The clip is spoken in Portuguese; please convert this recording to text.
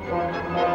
Música